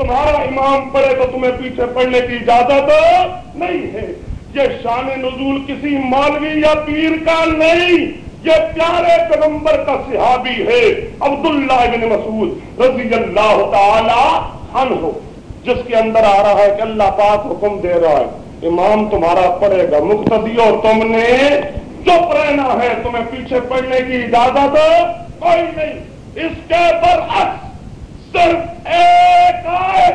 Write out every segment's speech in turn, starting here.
تمہارا امام پڑھے تو تمہیں پیچھے پڑھنے کی اجازت نہیں ہے۔ یہ شان نزول کسی مولوی یا پیر کا نہیں، یہ پیارے پیغمبر کا صحابی ہے۔ عبداللہ بن مسعود رضی اللہ تعالی عنہ، جس کے اندر آ رہا ہے کہ اللہ پاک حکم دے رہا ہے، امام تمہارا پڑھے گا۔ مقتدی اور تم نے چپ رہنا ہے، تمہیں پیچھے پڑھنے کی اجازت کوئی نہیں۔ اس کے برعکس صرف ایک آئے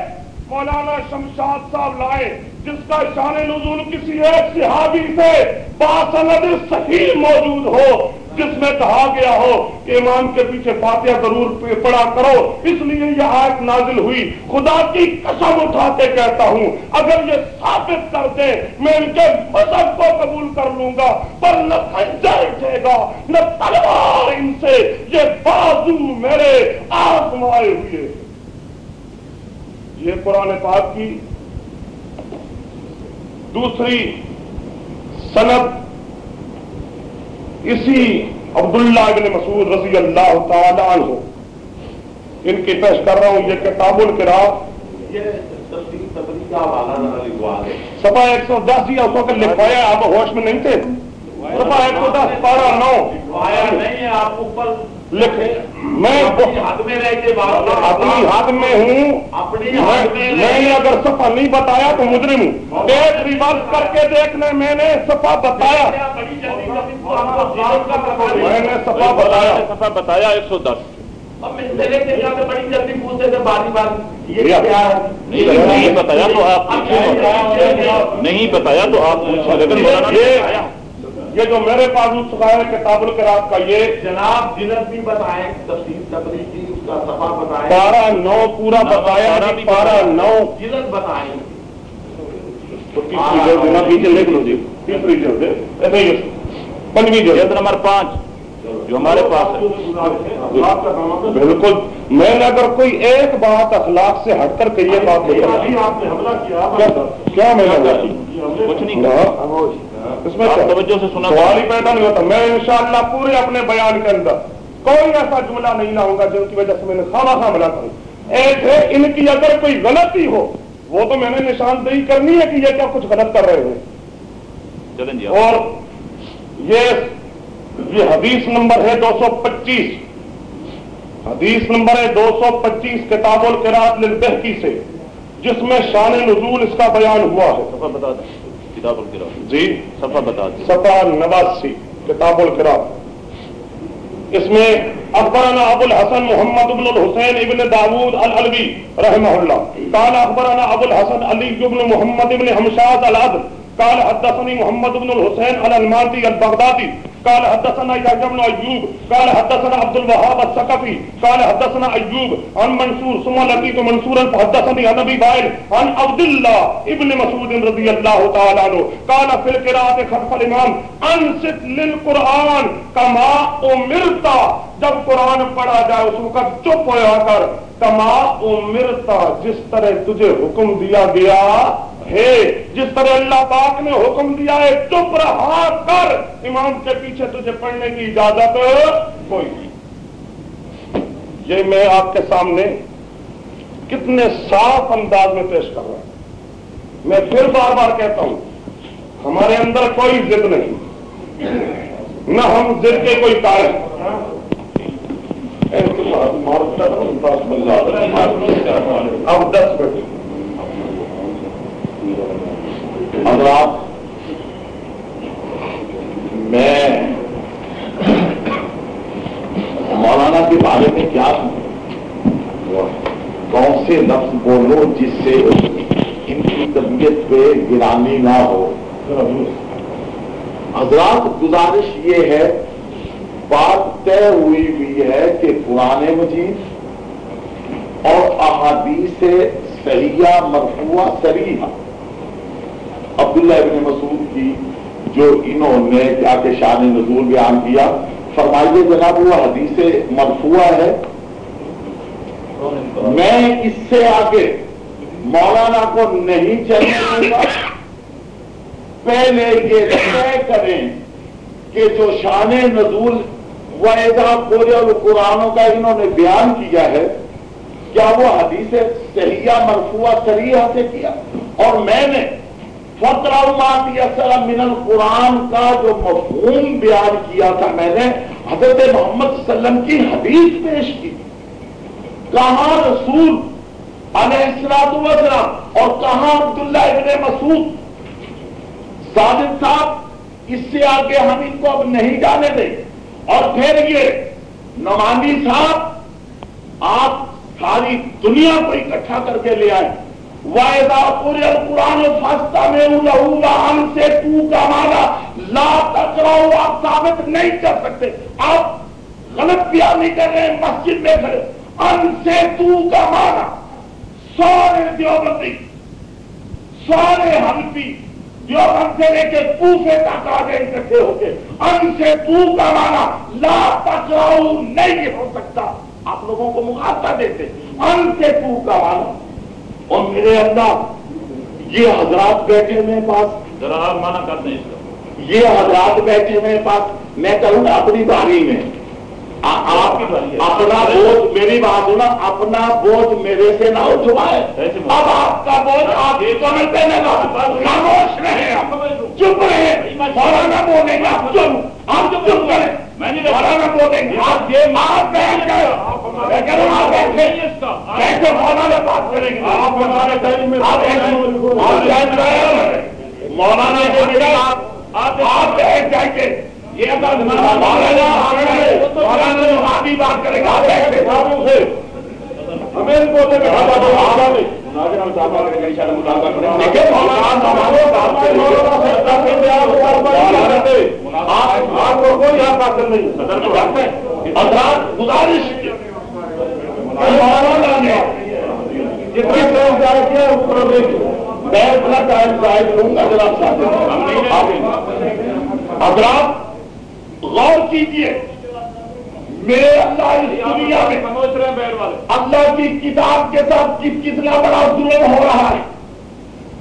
مولانا شمشاد صاحب لائے، جس کا شان نزول کسی ایک صحابی سے باسند صحیح موجود ہو۔ جس میں کہا گیا ہو کہ امام کے پیچھے فاتحہ ضرور پڑا کرو، اس لیے یہ آیت نازل ہوئی۔ خدا کی قسم اٹھا کے کہتا ہوں، اگر یہ ثابت کر دے، میں ان کے مذہب کو قبول کر لوں گا، پر نہ خنجر اٹھے گا، نہ تلوار ان سے، یہ بازو میرے آزمائے ہوئے۔ یہ قرآن پاک کی دوسری سند اسی عبداللہ ابن مسعود رضی اللہ تعالیٰ عنہ۔ ان کی پیش کر رہا ہوں یہ کتاب القرا سفا ایک سو دس یا اس وقت لکھوایا آپ ہوش میں نہیں تھے؟ سفا ایک سو دس بارہ نو۔ نہیں آپ اوپر میں اپنی حد میں بات اپنی ہوں۔ اپنی حد میں میں نے اگر صفحہ نہیں بتایا تو مجرم ہوں۔ ایک ریورس کر کے دیکھ لیں میں نے صفحہ بتایا۔ میں نے صفحہ بتایا۔ بتایا ایک سو دس۔ بڑی جلدی پوچھتے تھے باری باری یہ یا- کیا ہے؟ نہیں بتایا تو آپ نہیں بتایا تو آپ پوچھیں لیکن مولانا نے یہ یہ جو میرے پاس چکا ہے کتاب القرات کا یہ جناب جلد بھی بتائیں تفصیل تبری کی اس کا صفحہ بتائیں۔ بارہ نو پورا بتایا بارہ نو۔ جلد بتائیں جی۔ پنجویں جلد۔ نمبر پانچ جو ہمارے پاس ہے۔ بالکل۔ میں نے اگر کوئی ایک بات اخلاق سے ہٹ کر۔ آپ نے حملہ کیا۔ میں نے کہا؟ کچھ نہیں کہا۔ اس میں؟ توجہ سے سنا سوال ہی پیدا نہیں ہوتا۔ میں انشاءاللہ پورے اپنے بیان کے اندر کوئی ایسا جملہ نہیں لاؤں گا جن کی وجہ سے میں نے خواہ حملہ کروں۔ ایک ہے ان کی اگر کوئی غلطی ہو وہ تو میں نے نشاندہی کرنی ہے کہ یہ کیا کچھ غلط کر رہے ہیں۔ جی۔ اور یہ یہ حدیث نمبر ہے دو سو پچیس۔ حدیث نمبر ہے دو سو پچیس کتاب القرات للبہکی سے جس میں شان نزول اس کا بیان ہوا ہے۔ بتا دیں۔ کتاب القرا جی؟ صفحہ بتا دیں۔ سفا نواسی کتاب القرات اس میں اخبرنا ابو الحسن محمد بن الحسین ابن داود العلوی رحمہ اللہ۔ قال اخبرنا ابو الحسن علی بن محمد ابن حمشاد العدل۔ قال حدثني محمد بن الحسين الالماطي البغدادي قال حدثنا يحيى بن ايوب قال حدثنا عبد الوهاب الثقفي، قال حدثنا ايوب عن منصور، ثم لقيت منصورا فحدثني عن ابي وائل عن عبد الله ابن مسعود رضي الله تعالى عنه. قال في القراءة خلف الامام انصت للقران كما امرت جب قرآن پڑھا جائے، اس وقت چپ ہوا کر. کما امرتا جس طرح تجھے حکم دیا گیا ہے، جس طرح اللہ پاک نے حکم دیا ہے، چپ رہا کر امام کے پیچھے تجھے پڑھنے کی اجازت کوئی نہیں۔ یہ میں آپ کے سامنے کتنے صاف انداز میں پیش کر رہا ہوں۔ میں پھر بار بار کہتا ہوں، ہمارے اندر کوئی ضد نہیں، نہ ہم ضد کے کوئی کارن۔ اب دس منٹ حضرات میں مولانا کے بارے میں کیا کون سے لفظ بولو جس سے ان کی طبیعت پہ گرانی نہ ہو حضرات، گزارش یہ ہے بات طے ہوئی ہوئی ہے کہ قرآن مجید اور احادیث صحیحہ، مرفوعہ، صریحہ۔ عبداللہ ابن مسعود کی جو انہوں نے کیا کہ شان نزول بیان کیا، فرمائیے جناب، وہ حدیث مرفوع ہے؟ میں اس سے آگے مولانا کو نہیں چلنے گا۔ پہلے یہ طے کریں کہ جو شان نزول اور قرآنوں کا انہوں نے بیان کیا ہے، کیا وہ حدیث صحیحہ مرفوع سریحہ سے کیا؟ اور میں نے فطر من القرآن کا جو مفہوم بیان کیا تھا، میں نے حضرت محمد صلی اللہ علیہ وسلم کی حدیث پیش کی۔ کہاں رسول علیہ السلام اور کہاں عبداللہ ابن مسعود؟ صادق صاحب، اس سے آگے ہم ان کو اب نہیں جانے دیں۔ اور پھر یہ نمانی صاحب، آپ ساری دنیا کو اکٹھا کر کے لے آئے۔ وائدہ پورے قرآن فاستا میں ہم سے تو کا مانا لا تکراؤ آپ ثابت نہیں کر سکتے۔ آپ غلط بیان نہیں کر رہے مسجد میں کھڑے۔ ان سے تو کا مانا سارے دیوبندی، سارے ہنفی دیوبند سے لے کے کوفے تک آ گئے اکٹھے ہو کے ان سے تو کا مانا لا تکراؤ نہیں ہو سکتا۔ آپ لوگوں کو مخاطہ دیتے ان سے تو کا مانا اور میرے اندر یہ حضرات بیٹھے میرے پاس۔ ذرا مانا کرتے ہیں یہ حضرات بیٹھے میرے پاس۔ میں کروں اپنی باری میں۔ اپنا بوجھ میری بات سنا اپنا بوجھ میرے سے نہ اٹھوائے۔ اب آپ کا بوجھ آپ کی کمر خاموش رہے چپ رہے۔ مولانا بولیں گے، آپ چپ۔ آپ چپ چپ کریں۔ میں نہیں رہا۔ مولانا بولیں گے، آپ یہ آپ بیٹھ گئے میں کہہ رہا ہوں، آپ بیٹھے بیٹھے مولانا بات کریں گے۔ آپ ہمارے میں- آپ مولانا آپ۔ یہ اگر آدھی بات کرے گا ہمیں آپ کو کوئی یہاں بات نہیں صدر کو ہیں حضرات گزارش کی جائے کیا اس میں اپنا ٹائم کروں گا جائیں گے حضرات غور کیجیے۔ میرے اللہ اس دنیا میں اللہ کی کتاب کے ساتھ کتنا بڑا ظلم ہو رہا ہے۔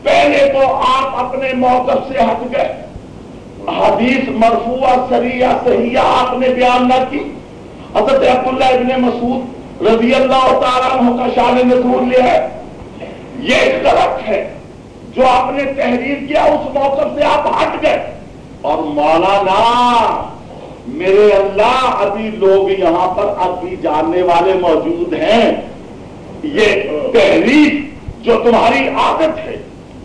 پہلے تو آپ اپنے موقف سے ہٹ گئے۔ حدیث مرفوع سریہ صحیح آپ نے بیان نہ کی۔ حضرت عبداللہ ابن مسعود رضی اللہ تعالیٰ عنہ کا شان نزول لیا ہے۔ یہ غلط ہے۔ جو آپ نے تحریر کیا، اس موقف سے آپ ہٹ گئے۔ اور مولانا میرے اللہ ابھی لوگ یہاں پر ابھی جاننے والے موجود ہیں۔ یہ تحریف جو تمہاری عادت ہے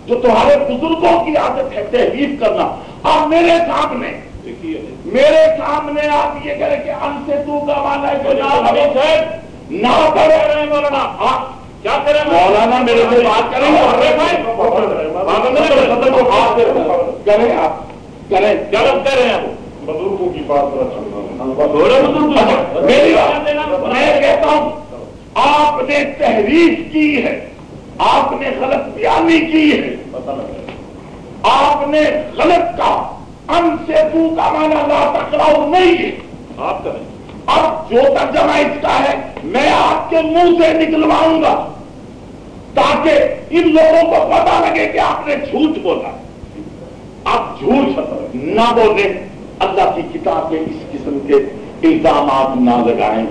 جو تمہارے بزرگوں کی عادت ہے تحریف کرنا۔ اب میرے سامنے میرے سامنے آپ یہ کریں کہ ان سے تو کا مانا ہے نہ مولانا۔ آپ کیا کریں مولانا میرے سے بات کریں۔ بھائی۔ آپ کریں۔ کریں۔ کیا رہے ہیں بزرگوں کی بات پر چل میری بات میں کہتا ہوں آپ نے تحریف کی ہے آپ نے غلط بیانی کی ہے۔ آپ نے غلط کہا ان سے تو کا مانا لا ٹکراؤ نہیں ہے۔ آپ کریں اب جو ترجمہ اس کا ہے میں آپ کے منہ سے نکلواؤں گا تاکہ ان لوگوں کو پتا لگے کہ آپ نے جھوٹ بولا۔ آپ جھوٹ نہ بولیں اللہ کی کتاب میں اس قسم کے الزامات نہ لگائیں۔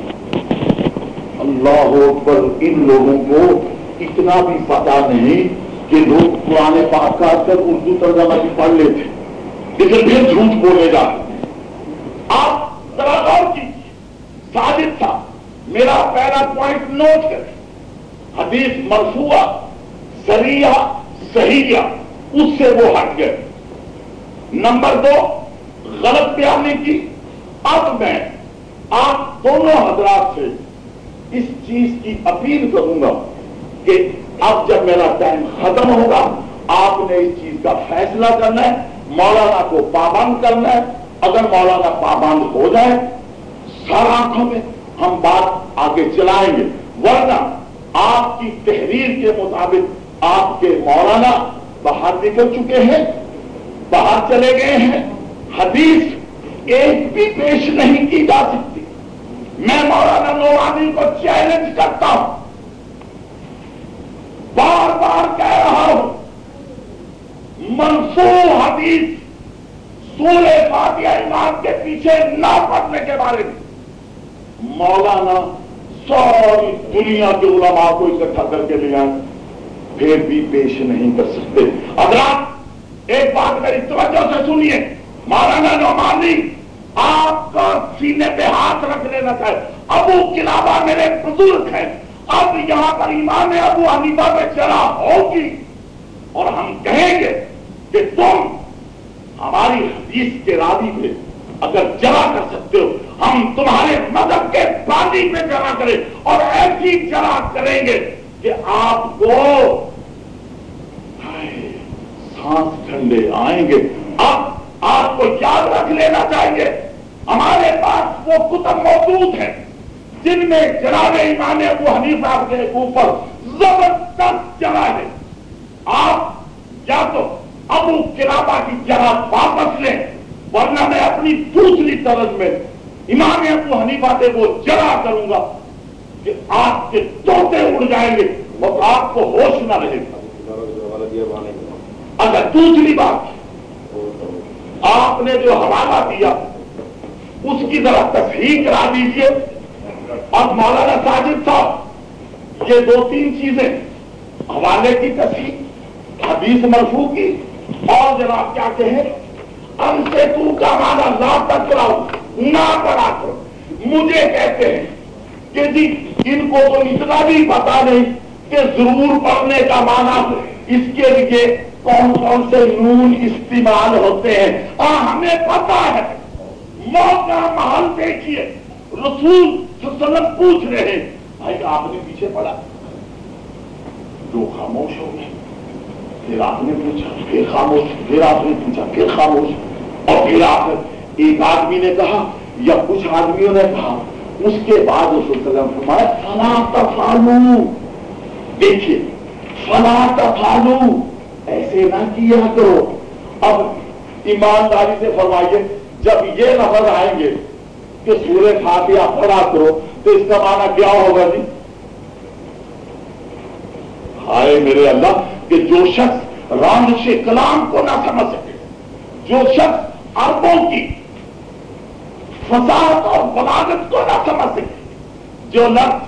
اللہ اکبر، ان لوگوں کو اتنا بھی پتا نہیں کہ لوگ پرانے پاک کا اکثر اردو ترجمہ بھی پڑھ لیتے لیکن پھر جھوٹ بولے جا آپ ذرا غور کیجیے ثابت تھا، میرا پہلا پوائنٹ نوٹ کریں حدیث مرفوع سریہ صحیح اس سے وہ ہٹ گئے۔ نمبر دو غلط بیانی کی. اب میں آپ دونوں حضرات سے اس چیز کی اپیل کروں گا کہ اب جب میرا ٹائم ختم ہوگا، آپ نے اس چیز کا فیصلہ کرنا ہے، مولانا کو پابند کرنا ہے۔ اگر مولانا پابند ہو جائے، سر آنکھوں میں ہم بات آگے چلائیں گے۔ ورنہ آپ کی تحریر کے مطابق آپ کے مولانا باہر نکل چکے ہیں، باہر چلے گئے ہیں۔ حدیث ایک بھی پیش نہیں کی جا سکتی۔ میں مولانا نورانی کو چیلنج کرتا ہوں۔ بار بار کہہ رہا ہوں، منصور حدیث سورہ فاتحہ امام کے پیچھے نہ پڑھنے کے بارے میں۔ مولانا ساری دنیا کے علماء کو اکٹھا کر کے لے آئیں۔ پھر بھی پیش نہیں کر سکتے۔ حضرات، ایک بات میری توجہ سے سنیے۔ مولانا نعمانی، آپ کا سینے پہ ہاتھ رکھ لینا چاہے ابو کلابا میرے بزرگ ہیں۔ اب یہاں پر ایمان ابو حنیفہ پہ چلا ہوگی۔ اور ہم کہیں گے کہ تم ہماری حدیث کے راوی پہ اگر جمع کر سکتے ہو، ہم تمہارے مذہب کے بازی پہ جمع کریں۔ اور ایسی جمع کریں گے کہ آپ کو سانس ٹھنڈے آئیں گے۔ آپ کو یاد رکھ لینا چاہیے۔ ہمارے پاس وہ کتب موجود ہیں جن میں جناب ایمان ابو حنیفہ کے اوپر زبردست جگہ ہے۔ آپ یا تو ابو کلابا کی جگہ واپس لیں، ورنہ میں اپنی دوسری طرز میں امام ابو حنیفہ سے وہ جگہ کروں گا کہ آپ کے توتے اڑ جائیں گے اور آپ کو ہوش نہ رہے۔ گا اگر دوسری بات آپ نے جو حوالہ دیا، اس کی ذرا تصحیح کرا دیجیے۔ اور مولانا ساجد صاحب، یہ دو تین چیزیں حوالے کی تصحیح، حدیث مرفوع کی۔ اور جناب کیا کہیں؟ ہم سے تو کا مانا لا تک کراؤ نہ پڑا کرو۔ مجھے کہتے ہیں کہ جی ان کو تو اتنا بھی پتا نہیں کہ ضرور پڑھنے کا مانا اس کے لیے کون کون سے نون استعمال ہوتے ہیں؟ اور ہمیں پتا ہے۔ موقع محل دیکھیے۔ رسول صلی وسلم پوچھ رہے ہیں۔ بھائی، آپ نے پیچھے پڑا جو خاموش ہو گئے۔ پھر آپ نے پوچھا۔ پھر خاموش۔ پھر آپ نے پوچھا۔ پھر خاموش۔ اور پھر آپ ایک آدمی نے کہا یا کچھ آدمیوں نے کہا۔ اس کے بعد اس وسلم فرمایا، فلا تفالو دیکھیے، فلا تفالو ایسے نہ کیا کرو اب ایمانداری سے فرمائیے، جب یہ لفظ آئیں گے کہ سورہ فاتحہ پڑھا کرو تو اس کا معنی کیا ہوگا جی؟ ہائے میرے اللہ، کہ جو شخص رام سے کلام کو نہ سمجھ سکے، جو شخص عربوں کی فساد اور بلاغت کو نہ سمجھ سکے، جو لفظ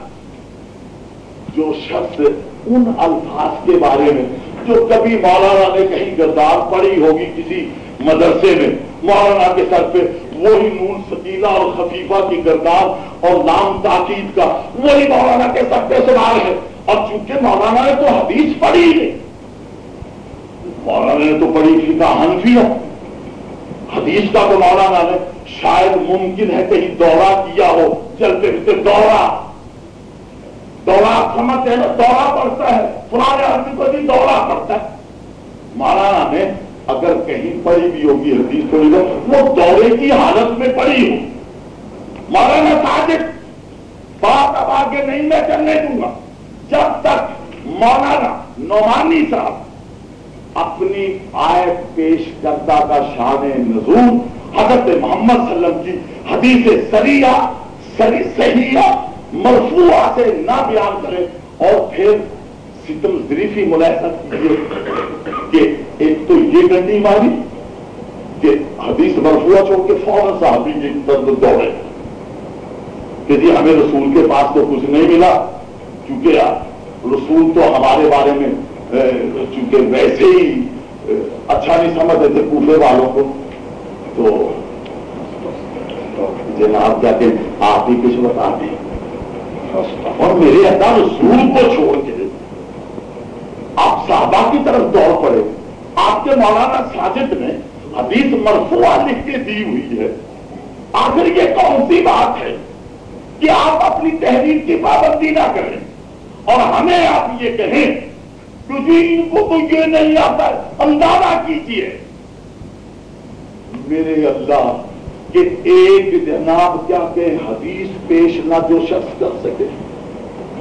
جو شخص ان الفاظ کے بارے میں جو کبھی مولانا نے کہیں گردار پڑی ہوگی کسی مدرسے میں، مولانا کے سر پہ وہی نون سکیلا اور خفیفہ کی گردار اور نام تاکید کا وہی مولانا کے سر پہ سوال ہے۔ اور چونکہ مولانا نے تو حدیث پڑھی نہیں، مولانا نے تو پڑھی فقہ حنفیہ حدیث کا تو مولانا نے شاید ممکن ہے کہیں دورہ کیا ہو، چلتے پھرتے دورہ۔ دورہ آپ سمجھتے ہیں دورہ پڑتا ہے۔ پرانے آدمی کو بھی دورہ پڑتا ہے۔ مولانا نے اگر کہیں پڑھی بھی ہوگی حدیث پڑھی ہو وہ دورے کی حالت میں پڑھی ہو۔ مولانا ساجد بات اب آگے نہیں میں چلنے دوں گا۔ جب تک مولانا نعمانی صاحب اپنی آیت پیش کردہ کا شان نزول حضرت محمد صلی اللہ علیہ وسلم کی حدیث سریعہ، سری صحیحہ مرفوعہ سے نہ بیان کرے اور پھر ستم ظریفی ملاحظت کیجیے کہ ایک تو یہ گنڈی ماری کہ حدیث مرفوعہ چھوڑ کے فوراً صحابی کی طرف دوڑے کہ جی ہمیں رسول کے پاس تو کچھ نہیں ملا کیونکہ رسول تو ہمارے بارے میں چونکہ ویسے ہی اچھا نہیں سمجھتے تھے کوفے والوں کو۔ تو جناب کہتے ہیں آپ ہی کچھ بتا دیں اور میرے اللہ رسول کو چھوڑ کے آپ صحابہ کی طرف دوڑ پڑے۔ آپ کے مولانا ساجد نے حدیث مرفوع لکھ کے دی ہوئی ہے۔ آخر یہ کون سی بات ہے کہ آپ اپنی تحریر کی پابندی نہ کریں اور ہمیں آپ یہ کہیں کیونکہ ان کو تو یہ نہیں آتا، اندازہ کیجیے میرے اللہ کہ ایک جناب کیا کہ حدیث پیش نہ جو شخص کر سکے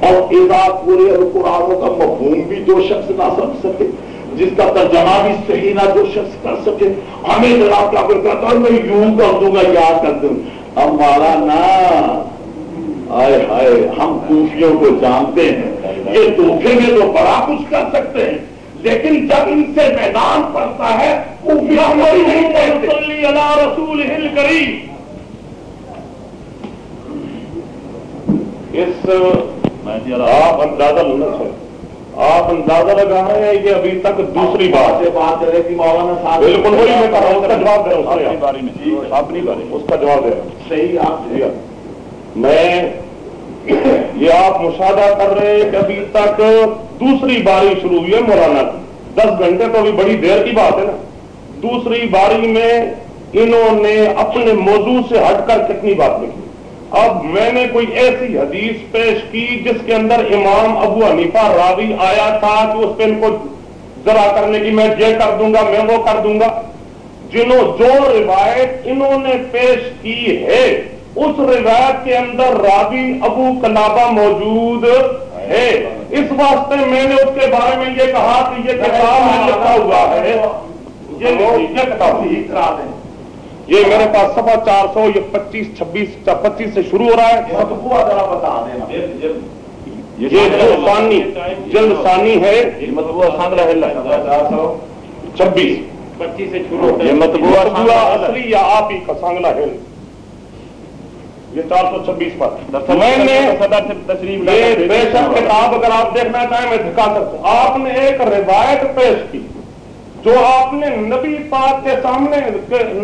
اور ادا پورے قرآنوں کا مفہوم بھی جو شخص نہ سمجھ سکے، جس کا ترجمہ بھی صحیح نہ جو شخص کر سکے، ہمیں جناب کیا کرتا میں یوں کر دوں گا یاد کر دوں۔ ہمارا نا، آئے ہائے، ہم کوفیوں کو جانتے ہیں۔ یہ دھوکے میں تو بڑا کچھ کر سکتے ہیں۔ لیکن جب ان سے میدان پڑتا ہے رسول کریم۔ اس میں جی آپ اندازہ آپ اندازہ لگا رہے ہیں یہ ابھی تک دوسری بات سے بات کرے کہ مولانا صاحب بالکل وہی میں کہہ رہا ہوں اس کا جواب دے رہا ہوں میں۔ اپنی باری میں۔ اس کا جواب دے رہا ہوں۔ صحیح آپ جی ہاں۔ میں یہ آپ مشاہدہ کر رہے ہیں کہ ابھی تک دوسری باری شروع ہوئی ہے مولانا کی۔ دس گھنٹے تو ابھی بڑی دیر کی بات ہے نا۔ دوسری باری میں انہوں نے اپنے موضوع سے ہٹ کر کتنی بات لکھی۔ اب میں نے کوئی ایسی حدیث پیش کی جس کے اندر امام ابو حنیفہ راوی آیا تھا کہ اس پہ ان کو ذرا کرنے کی میں یہ کر دوں گا، میں وہ کر دوں گا۔ جنہوں جو روایت انہوں نے پیش کی ہے، اس روایت کے اندر راوی ابو کلابہ موجود ہے۔ اس واسطے میں نے اس کے بارے میں یہ کہا کہ یہ کتاب میں لکھا ہوا ہے۔ یہ یہ کتاب ٹھیک کرا دیں یہ میرے پاس سفا چار سو یہ پچیس چھبیس پچیس سے شروع ہو رہا ہے۔ ذرا بتا دینا۔ یہ جلد ثانی جلد ثانی ہے۔ چھبیس۔ پچیس سے شروع ہوتا یہ ہے مطبوع مطبوعہ اصلی یا آپ ہی کا سانگلا ہے۔ یہ چار سو چھبیس پر۔ میں نے بے شک کتاب اگر آپ دیکھنا چاہیں میں دکھا سکتا ہوں۔ آپ نے ایک روایت پیش کی جو آپ نے نبی پاک کے سامنے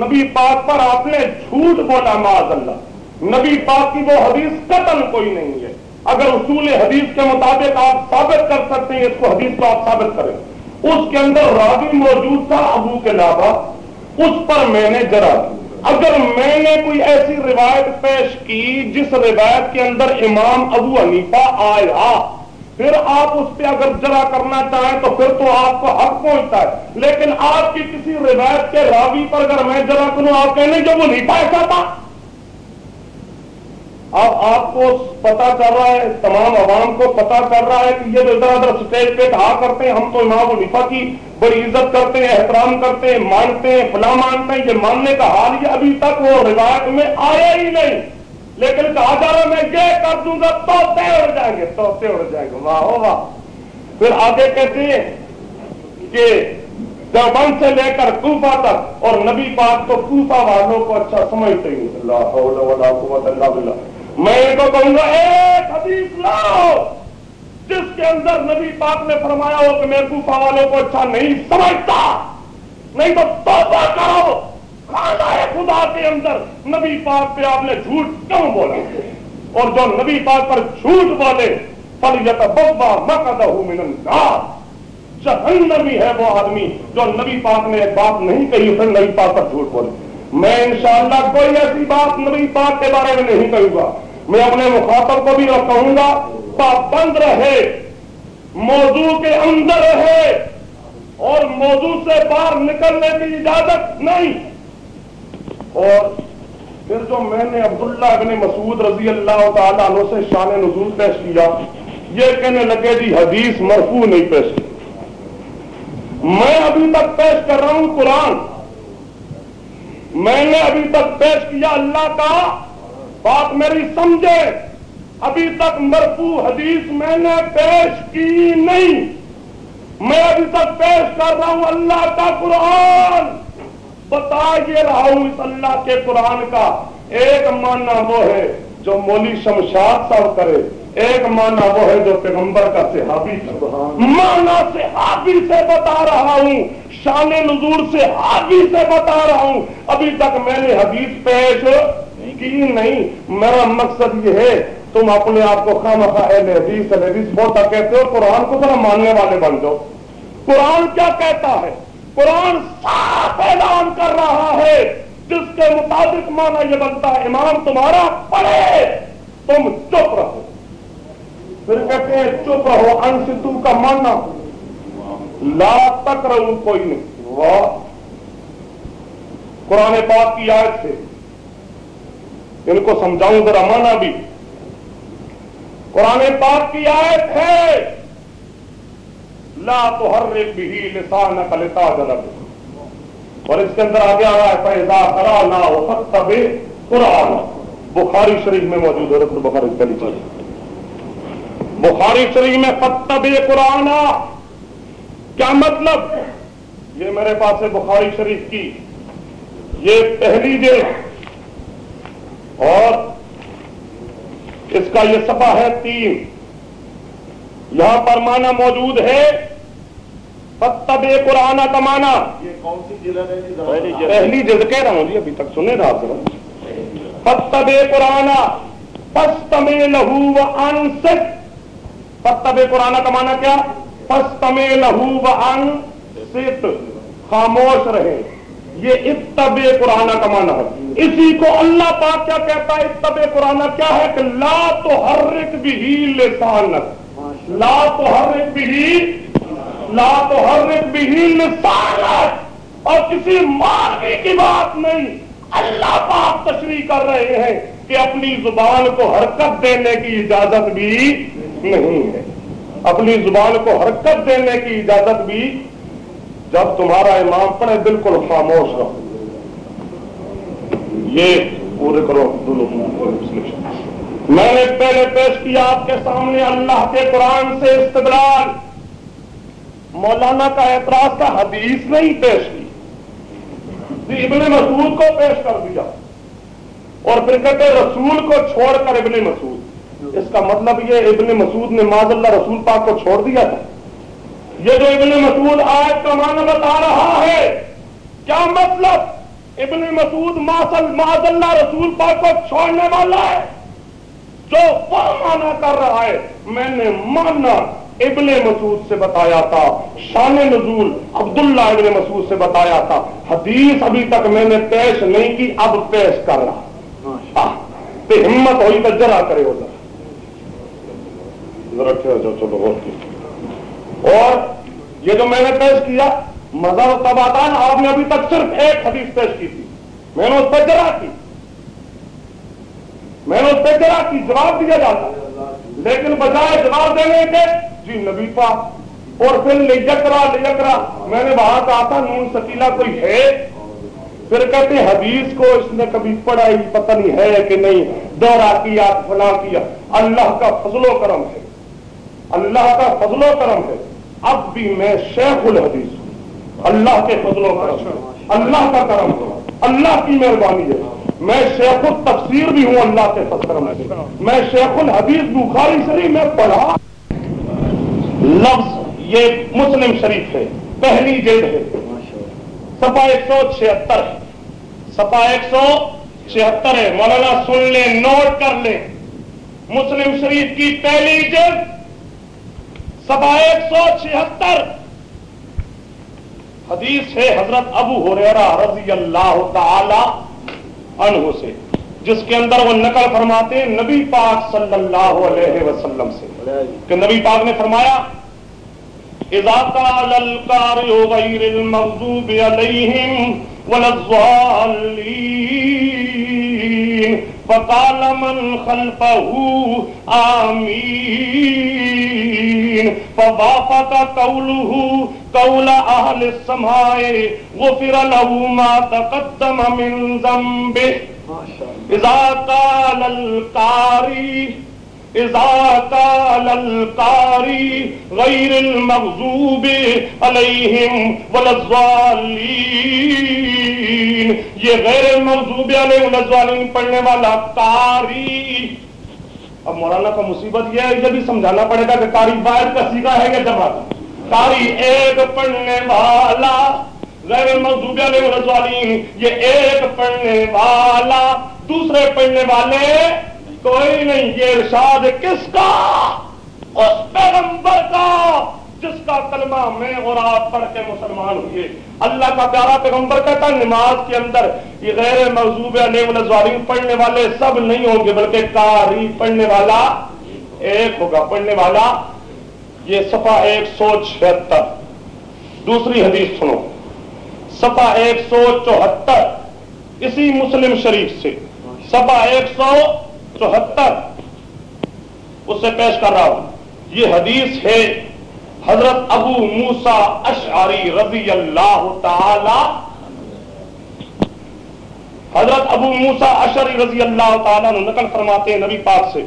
نبی پاک پر آپ نے جھوٹ بولا معاذ اللہ۔ نبی پاک کی وہ حدیث قتل کوئی نہیں ہے۔ اگر اصول حدیث کے مطابق آپ ثابت کر سکتے ہیں اس کو حدیث کو آپ ثابت کریں۔ اس کے اندر راوی موجود تھا ابو کے علاوہ اس پر میں نے جرا دی اگر میں نے کوئی ایسی روایت پیش کی جس روایت کے اندر امام ابو حنیفہ آیا ہاں، پھر آپ اس پہ اگر جرا کرنا چاہیں تو پھر تو آپ کو حق پہنچتا ہے۔ لیکن آپ کی کسی روایت کے راوی پر اگر میں جرا کروں، آپ کہنے جو وہ نہیں ایسا تھا اب آپ کو پتا چل رہا ہے، تمام عوام کو پتا چل رہا ہے کہ یہ جو ادھر ادھر اسٹیج پہ کہا کرتے ہیں، ہم تو امام الفا کی بڑی عزت کرتے ہیں، احترام کرتے ہیں، مانتے ہیں، فلاں مانتے ہیں، یہ ماننے کا حال یہ ابھی تک وہ روایت میں آیا ہی نہیں۔ لیکن کہا جا رہا میں یہ کر دوں گا تو طے اڑ جائیں گے تو طے اڑ جائیں گے۔ واہ واہ پھر آگے کہتے ہیں کہ دیوبند سے لے کر کوفہ تک، اور نبی پاک کو کوفہ والوں کو اچھا سمجھتے ہی نہیں اللہ میں ان کو کہوں گا ایک حدیث لاؤ جس کے اندر نبی پاک نے فرمایا ہو کہ میں کوفہ والوں کو اچھا نہیں سمجھتا، نہیں تو توبہ کرو۔ کھانا ہے خدا کے اندر نبی پاک پہ آپ نے جھوٹ کیوں بولا؟ اور جو نبی پاک پر جھوٹ بولے فلیت ببا مقدہ من النار۔ جہنمی ہے وہ آدمی جو نبی پاک نے ایک بات نہیں کہی، پھر نبی پاک پر جھوٹ بولے۔ میں انشاءاللہ کوئی ایسی بات نبی پاک کے بارے میں نہیں کہوں گا۔ میں اپنے مخاطب کو بھی کہوں گا پابند رہے، موضوع کے اندر رہے، اور موضوع سے باہر نکلنے کی اجازت نہیں۔ اور پھر جو میں نے عبداللہ ابن مسعود رضی اللہ تعالیٰ عنہ سے شان نزول پیش کیا، یہ کہنے لگے جی حدیث مرفوع نہیں پیش کی۔ میں ابھی تک پیش کر رہا ہوں قرآن۔ میں نے ابھی تک پیش کیا اللہ کا بات میری سمجھے ابھی تک مرفوع حدیث میں نے پیش کی نہیں۔ میں ابھی تک پیش کر رہا ہوں اللہ کا قرآن۔ بتا یہ رہا ہوں اس اللہ کے قرآن کا۔ ایک معنی وہ ہے جو مولی شمشاد صاحب کرے۔ ایک معنی وہ ہے جو پیغمبر کا صحابی مانا صحابی سے بتا رہا ہوں شان نزور سے حابی سے بتا رہا ہوں۔ ابھی تک میں نے حدیث پیش کی نہیں، میرا مقصد یہ ہے، تم اپنے آپ کو خام اہل حدیث حدیث بہت کہتے ہو، قرآن کو ذرا ماننے والے بن جاؤ۔ قرآن کیا کہتا ہے؟ قرآن صاف اعلان کر رہا ہے، جس کے مطابق مانا یہ بنتا ہے، امام تمہارا پڑھے، تم چپ رہو۔ پھر کہتے ہیں، چپ رہو ان سدھو کا ماننا۔ لا تک رہو کوئی نہیں۔ واہ۔ قرآن پاک کی آیت سے ان کو سمجھاؤں ذرا مانا بھی۔ قرآن پاک کی آیت ہے۔ لا تو ہر بھی لسان کلتا جلب اور اس کے اندر آگے آ رہا ہے پیدا کرا نہ ہو فتب قرآن بخاری شریف میں موجود ہے رسول بخاری گلی بخاری شریف میں فتب قرآن کیا مطلب؟ یہ میرے پاس ہے بخاری شریف کی۔ یہ پہلی جیل اور اس کا یہ سفا ہے تین۔ یہاں پر مانا موجود ہے۔ فتب قرآن کا مانا یہ کون سی جلد ہے جی؟ پہلی جلد۔ کہہ رہا ہوں جی ابھی تک سنے رہا ذرا فتب قرآن۔ پستم لہو و انسک فتب قرآن کا مانا کیا؟ پستم لہو و انست خاموش رہے یہ اتب قرآن کا مانا ہے۔ اسی کو اللہ پاک کیا کہتا ہے؟ اتب قرآن کیا ہے کہ لا تو حرک بھی لسانک۔ لا تو حرک بھی لا تو حرک بھی لسانک۔ اور کسی مارنے کی بات نہیں۔ اللہ پاک تشریح کر رہے ہیں کہ اپنی زبان کو حرکت دینے کی اجازت بھی نہیں ہے۔ اپنی زبان کو حرکت دینے کی اجازت بھی جب تمہارا امام پڑھے بالکل خاموش رہو۔ یہ پورے کرو دونوں میں نے پہلے پیش کیا آپ کے سامنے اللہ کے قرآن سے استدلال۔ مولانا کا اعتراض کا حدیث نہیں پیش کی۔ ابن مسعود کو پیش کر دیا۔ اور پھر کہتے رسول کو چھوڑ کر ابن مسعود۔ اس کا مطلب یہ ابن مسعود نے معذ اللہ رسول پاک کو چھوڑ دیا تھا۔ یہ جو ابن مسعود آج کا معنی بتا رہا ہے کیا مطلب؟ ابن مسعود معذ معذ اللہ رسول پاک کو چھوڑنے والا ہے؟ جو وہ مانا کر رہا ہے میں نے مانا ابن مسعود سے بتایا تھا شان نزول عبداللہ ابن مسعود سے بتایا تھا۔ حدیث ابھی تک میں نے پیش نہیں کی اب پیش کر رہا تو ہمت ہوئی تو جرا کرے ہو ذرا ذرا چلو اور یہ جو میں نے پیش کیا مذہب تب آپ نے ابھی تک صرف ایک حدیث پیش کی تھی۔ میں نے اس پہ جرا کی۔ میں نے اس پہ جرا کی، جواب دیا جاتا لیکن بجائے جواب دینے کے جی نبی پاک۔ اور پھر لیجکرا لیجکرا میں نے وہاں کہا تھا، نون سکیلا کوئی ہے؟ پھر کہتے حدیث کو اس نے کبھی پڑھا ہی پتہ نہیں ہے کہ نہیں۔ دورہ کیا، فلاں کیا۔ اللہ کا فضل و کرم ہے۔ اللہ کا فضل و کرم ہے۔ اب بھی میں شیخ الحدیث ہوں۔ اللہ کے فضل و کرم اللہ کا کرم اللہ کی مہربانی ہے میں شیخ التفسیر بھی ہوں اللہ کے فضل سے۔ میں شیخ الحدیث بخاری شریف میں پڑھا۔ لفظ یہ مسلم شریف ہے۔ پہلی جلد ہے۔ سپا ایک سو چھہتر ہے۔ سپا ایک سو چھہتر ہے۔ مولانا سن لیں، نوٹ کر لیں۔ مسلم شریف کی پہلی جلد سپا ایک سو چھہتر۔ حدیث ہے حضرت ابو ہریرہ رضی اللہ تعالی عنہ سے، جس کے اندر وہ نقل فرماتے ہیں نبی پاک صلی اللہ علیہ وسلم سے۔ کہ نبی پاک نے فرمایا، اذا قال القارئ غير المغضوب عليهم ولا الضالين فقال من خلفه؟ آمين فوافق قوله قول أهل السماء غفر له ما تقدم من ذنبه. اذا قال القارئ اذا قال القاري غير المغضوب عليهم ولا الضالين. یہ غیر المغضوب علیہم ولا الضالین پڑھنے والا قاری. اب مولانا کا مصیبت یہ ہے، یہ بھی سمجھانا پڑے گا کہ قاری باہر کا سیکھا ہے کہ جمع قاری ایک پڑھنے والا، غیر المغضوب علیہم ولا الضالین، یہ ایک پڑھنے والا، دوسرے پڑھنے والے کوئی نہیں یہ ارشاد کس کا؟ اس پیغمبر کا، جس کا کلمہ میں اور آپ پڑھ کے مسلمان ہوئے۔ اللہ کا پیارا پیغمبر کہتا ہے، نماز کے اندر یہ غیر موضوب علیہ الظالم پڑھنے والے سب نہیں ہوں گے، بلکہ کاری پڑھنے والا ایک ہوگا۔ پڑھنے والا، یہ صفحہ ایک سو چھہتر۔ دوسری حدیث سنو۔ صفحہ ایک سو چوہتر، اسی مسلم شریف سے۔ صفحہ ایک سو چوہتر اس سے پیش کر رہا ہوں۔ یہ حدیث ہے حضرت ابو موسا اشعری رضی اللہ تعالی حضرت ابو موسا اشعری رضی اللہ تعالیٰ نے نقل فرماتے ہیں نبی پاک سے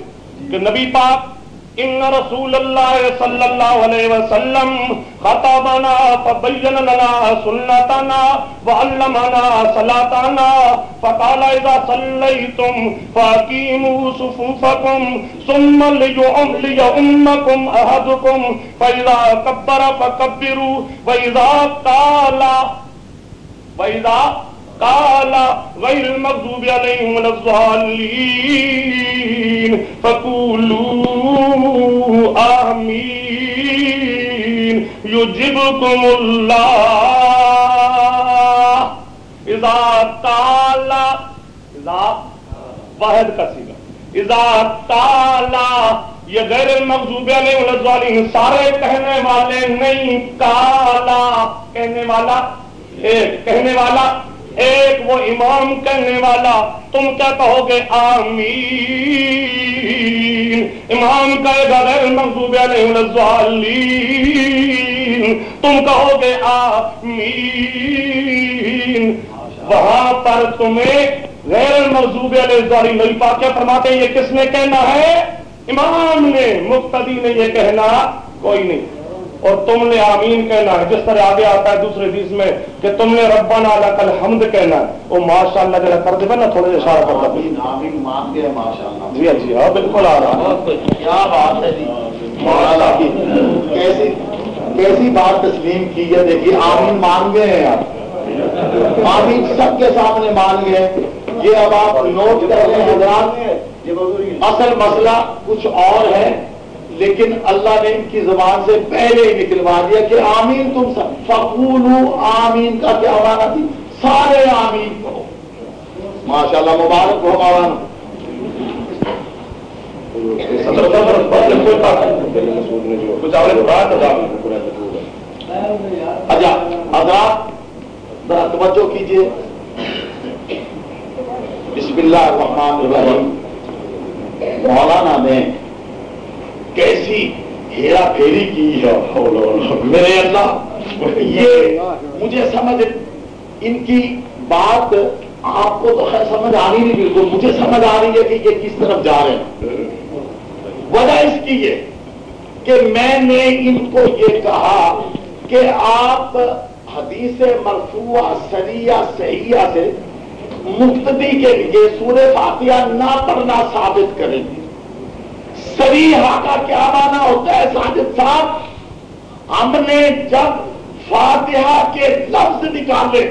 کہ نبی پاک ان رسول اللہ صلی اللہ علیہ وسلم خطابنا فبین لنا سنتنا وعلمنا صلاتنا فقال اذا صلیتم فاقیموا صفوفکم ثم لیعم لیعمکم احدکم فاذا کبر فکبروا واذا قال واذا قال، غير المغضوب عليهم ولا الضالين. فقولوا، آمين. يجبكم الله. إذا تعالى إذا، واحد کا سیگا. اذا تعالى یہ غیر المغضوب علیہ الضالین، سارے کہنے والے نہیں کالا کہنے والا، ایک، کہنے والا ایک وہ امام کہنے والا تم کیا کہو گے؟ آمین۔ امام کہے گا غیر المغضوب علیہم الضالین۔ تم کہو گے آمین۔ وہاں پر تمہیں غیر المغضوب علیہ الضالین نبی پاک کیا فرماتے ہیں؟ یہ کس نے کہنا ہے؟ امام نے، مقتدی نے یہ کہنا، کوئی نہیں۔ اور تم نے آمین کہنا ہے۔ جس طرح آگے آتا ہے دوسرے حدیث میں کہ تم نے ربنا لک الحمد کہنا ہے۔ وہ ماشاء اللہ جرا کر دے نا تھوڑے اشارہ کر اللہ جی جی ہاں بالکل آ رہا ہے۔ کیا بات ہے جی؟ کیسی کیسی بات تسلیم کی ہے؟ دیکھیے آمین مان گئے ہیں آپ۔ آمین سب کے سامنے مان گئے یہ اب آپ نوٹ کر لیں حضرات اصل مسئلہ کچھ اور ہے۔ لیکن اللہ نے ان کی زبان سے پہلے ہی نکلوا دیا کہ آمین تم سب۔ فقولو آمین کا کیا مانا تھی؟ سارے آمین کہو ماشاءاللہ مبارک ہو مولانا۔ بس اچھا توجہ کیجیے بسم اللہ الرحمن الرحیم۔ مولانا نے کیسی ہیرا پھیری کی ہے؟ میرے اللہ، یہ مجھے سمجھ، ان کی بات آپ کو تو خیر سمجھ آ رہی نہیں، بالکل مجھے سمجھ آ رہی ہے کہ یہ کس طرف جا رہے ہیں۔ وجہ اس کی یہ کہ میں نے ان کو یہ کہا کہ آپ حدیث مرفوع سریہ صحیحہ سے مقتدی کے لیے سورہ فاتحہ نہ پڑھنا ثابت کریں۔ گے سریحہ کا کیا معنی ہوتا ہے، ساجد صاحب۔ ہم نے جب فاتحہ کے لفظ نکالے،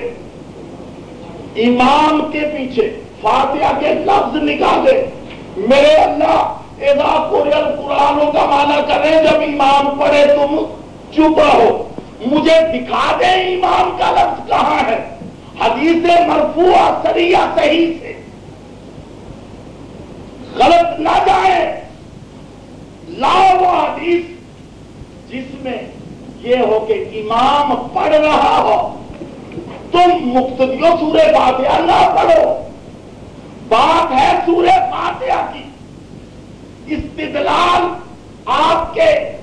امام کے پیچھے فاتحہ کے لفظ نکالے، میرے اللہ، اذا قرآن قرآنوں کا معنی کریں، جب امام پڑھے تم چپ رہو مجھے دکھا دیں امام کا لفظ کہاں ہے۔ حدیث مرفوع سریہ صحیح سے۔ غلط نہ جائے لاؤ وہ حدیث جس میں یہ ہو کہ امام پڑھ رہا ہو۔ تم مقتدیوں سورہ فاتحہ نہ پڑھو۔ بات ہے سورہ فاتحہ کی۔ استدلال آپ کے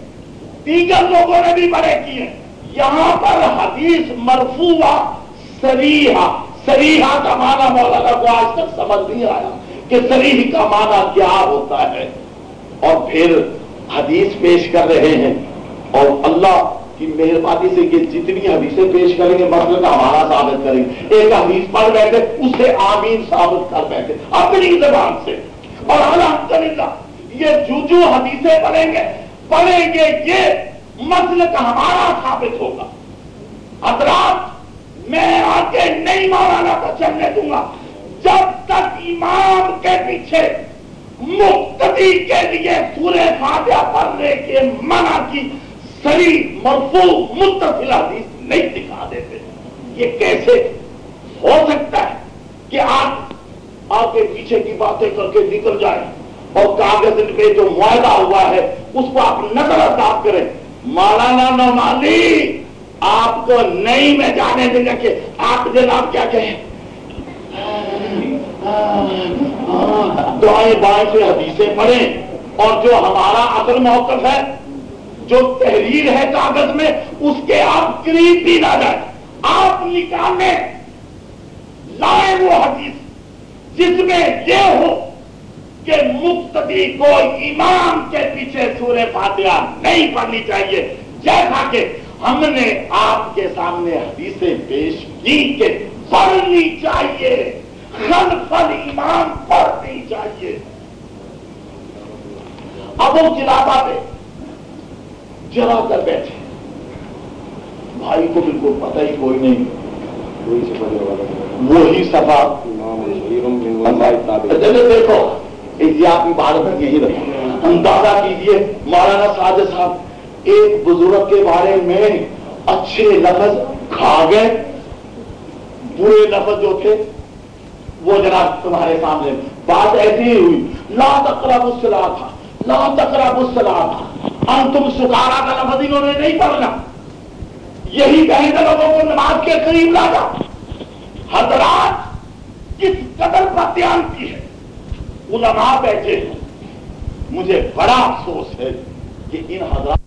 دیگر لوگوں نے بھی بڑے کیے۔ یہاں پر حدیث مرفوع سریحا سریحا کا معنی مولانا کو آج تک سمجھ نہیں آیا کہ سریح کا معنی کیا ہوتا ہے۔ اور پھر حدیث پیش کر رہے ہیں۔ اور اللہ کی مہربانی سے یہ جتنی حدیثیں پیش کریں گے مطلب مسئلہ کا ہمارا ثابت کریں گے۔ ایک حدیث پڑھ بیٹھے، اس سے آمین ثابت کر بیٹھے، اپنی زبان سے۔ اور الحمدللہ، یہ جو جو حدیثیں پڑھیں گے پڑھیں گے یہ مسئلہ کا ہمارا ثابت ہوگا۔ حضرات، میں آگے نہیں مولانا کو چلنے دوں گا۔ جب تک امام کے پیچھے مفت مقتدی کے لیے سورہ فاتحہ پڑھنے کے منع کی سری مرفوع متصل حدیث نہیں دکھا دیتے۔ یہ کیسے ہو سکتا ہے کہ آپ آگے پیچھے کی باتیں کر کے نکل جائیں اور کاغذ پہ جو معاہدہ ہوا ہے اس کو آپ نظر انداز کریں۔ مولانا نعمانی، آپ کو نہیں میں جانے دیں گا کہ آپ جناب کیا کہیں۔ دعائیں بائیں سے حدیثیں پڑھیں اور جو ہمارا اصل موقف ہے، جو تحریر ہے کاغذ میں، اس کے آپ قریب بھی نہ جائیں۔ آپ نکالیں۔ لائیں وہ حدیث جس میں یہ ہو کہ مقتدی کو امام کے پیچھے سورہ فاتحہ نہیں پڑھنی چاہیے۔ جیسا کہ ہم نے آپ کے سامنے حدیثیں پیش کی کہ پڑھنی چاہیے۔ خلف امام پڑھنی چاہیے۔ اب وہ کلابہ پہ جلا کر بیٹھے۔ بھائی کو بالکل پتہ ہی کوئی نہیں۔ وہی سفا دیکھو احتیاط کی بات یہی رکھو۔ اندازہ کیجیے مولانا ساجد صاحب ایک بزرگ کے بارے میں اچھے لفظ کھا گئے۔ برے لفظ جو تھے وہ جناب تمہارے سامنے بات ایسی ہی ہوئی، لا تقرب الصلاح تھا لا تقرب الصلاح تھا ہم تم سکارا کا لفظ انہوں نے نہیں پڑھنا۔ یہی کہیں گے لوگوں کو نماز کے قریب لانا حضرات کس قدر پر دھیان کی ہے علماء بیٹھے ہیں۔ مجھے بڑا افسوس ہے کہ ان حضرات